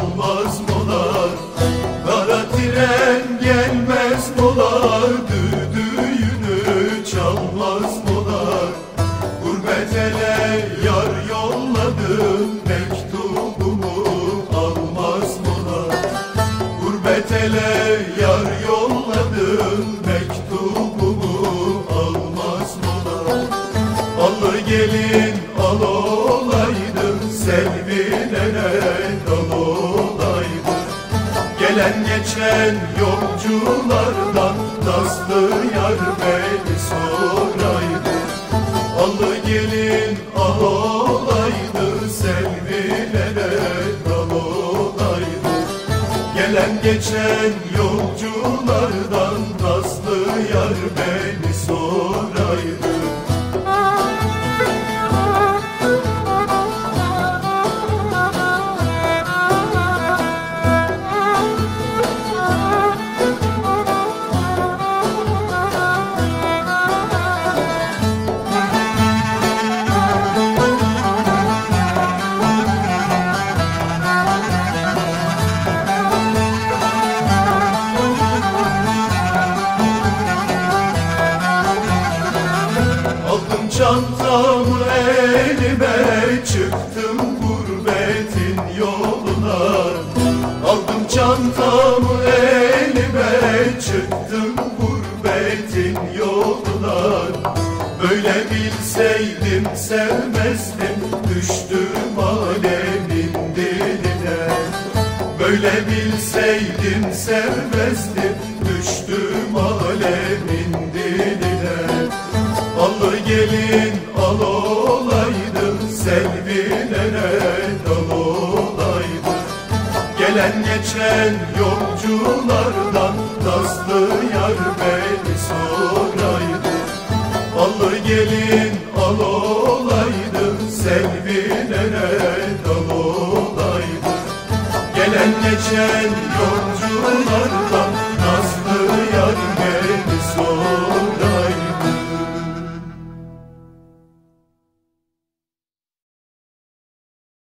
Çalmaz mola Kara tren gelmez mola Düdüğünü çalmaz mola Gurbet ele yar yolladım Mektubumu almaz mola Gurbet ele yar yolladım Mektubumu almaz mola Allı gelin al olaydım Selvilere olaydım Gelen geçen yolculardan Nazlı yar beni soraydı. Allı gelin al olaydı Selvilere dal olaydı. Gelen geçen yolculardan Nazlı yar beni soraydı çantamı elime çıktım gurbetin yoluna. Aldım çantamı elime çıktım gurbetin yoluna. Böyle bilseydim sevmezdim düştüm alemin diline. Böyle bilseydim sevmezdim düştüm alemin diline. Allı gelin dal olaydım Gelen geçen yolculardan Nazlı yar beni soraydı. Allı gelin al olaydım Selvilere dal olaydım Gelen geçen